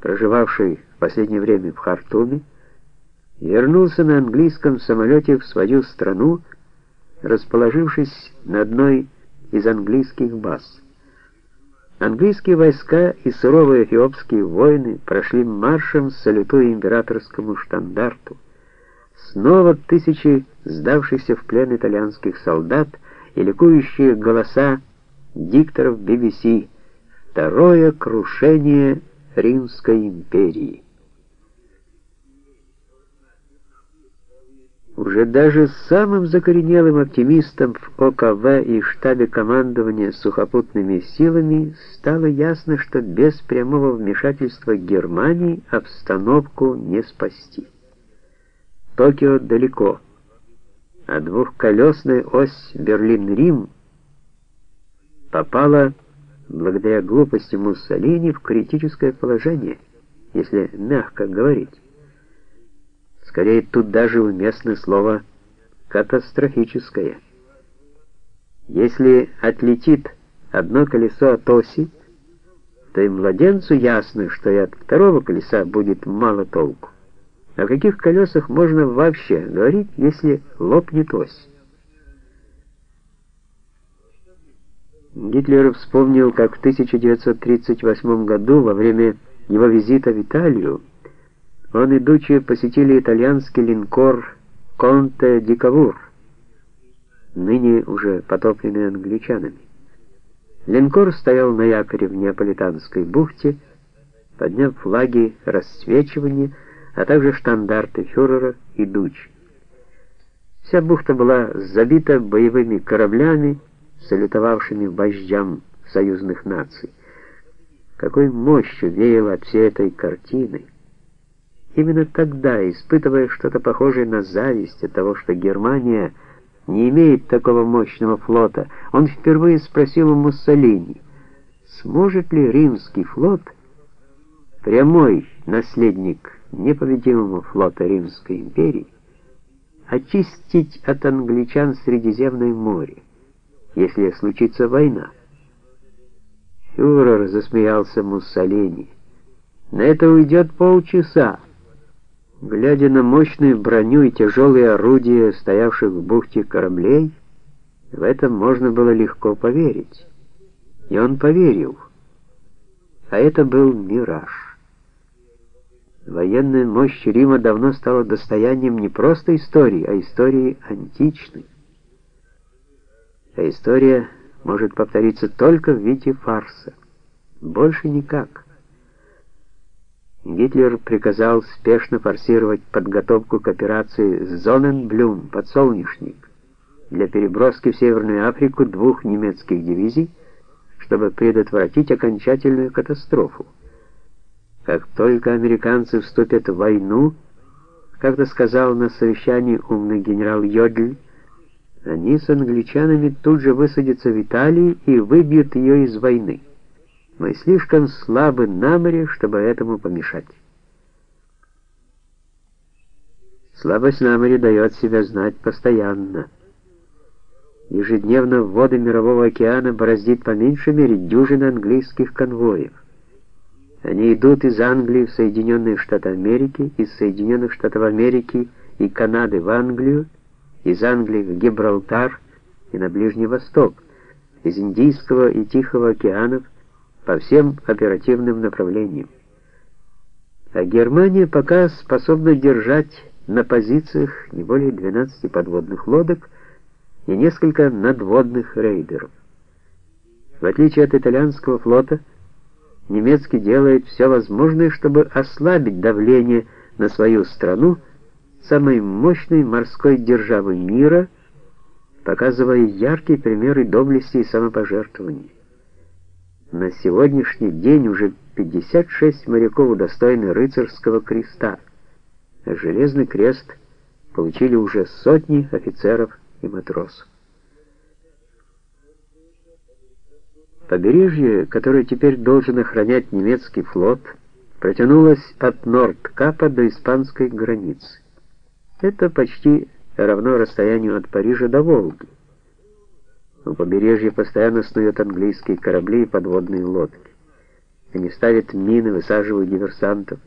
проживавший в последнее время в Хартуме, вернулся на английском самолете в свою страну, расположившись на одной из английских баз. Английские войска и суровые эфиопские воины прошли маршем, салютуя императорскому штандарту. Снова тысячи сдавшихся в плен итальянских солдат и ликующие голоса дикторов BBC. Второе крушение Римской империи. Уже даже самым закоренелым оптимистам в ОКВ и штабе командования сухопутными силами стало ясно, что без прямого вмешательства Германии обстановку не спасти. Токио далеко, а двухколесная ось Берлин-Рим попала, благодаря глупости Муссолини, в критическое положение, если мягко говорить. Скорее, тут даже уместно слово «катастрофическое». Если отлетит одно колесо от оси, то и младенцу ясно, что и от второго колеса будет мало толку. О каких колесах можно вообще говорить, если лопнет ось? Гитлер вспомнил, как в 1938 году во время его визита в Италию он и Дуччи посетили итальянский линкор «Конте ди Кавур», ныне уже потопленный англичанами. Линкор стоял на якоре в Неаполитанской бухте, подняв флаги расцвечивания, а также штандарты фюрера и Дуччи. Вся бухта была забита боевыми кораблями, салютовавшими вождям союзных наций. Какой мощью веяло от всей этой картины! Именно тогда, испытывая что-то похожее на зависть от того, что Германия не имеет такого мощного флота, он впервые спросил у Муссолини, сможет ли римский флот, прямой наследник непобедимого флота Римской империи, очистить от англичан Средиземное море, если случится война. Фюрер засмеялся Муссолини. На это уйдет полчаса. Глядя на мощную броню и тяжелые орудия, стоявших в бухте кораблей, в это можно было легко поверить. И он поверил. А это был мираж. Военная мощь Рима давно стала достоянием не просто истории, а истории античной. А история может повториться только в виде фарса. Больше никак. Гитлер приказал спешно форсировать подготовку к операции «Зоненблюм» «Подсолнечник» для переброски в Северную Африку двух немецких дивизий, чтобы предотвратить окончательную катастрофу. Как только американцы вступят в войну, как-то сказал на совещании умный генерал Йодль, они с англичанами тут же высадятся в Италии и выбьют ее из войны. Мы слишком слабы на море, чтобы этому помешать. Слабость на море дает себя знать постоянно. Ежедневно воды Мирового океана бороздит по меньшей мере дюжина английских конвоев. Они идут из Англии в Соединенные Штаты Америки, из Соединенных Штатов Америки и Канады в Англию, из Англии в Гибралтар и на Ближний Восток, из Индийского и Тихого океанов по всем оперативным направлениям. А Германия пока способна держать на позициях не более 12 подводных лодок и несколько надводных рейдеров. В отличие от итальянского флота, немецкий делает все возможное, чтобы ослабить давление на свою страну, самой мощной морской державы мира, показывая яркие примеры доблести и самопожертвования. На сегодняшний день уже 56 моряков удостоены рыцарского креста, а Железный крест получили уже сотни офицеров и матросов. Побережье, которое теперь должен охранять немецкий флот, протянулось от Нордкапа до испанской границы. Это почти равно расстоянию от Парижа до Волги. У побережья постоянно снуют английские корабли и подводные лодки. Они ставят мины, высаживают диверсантов.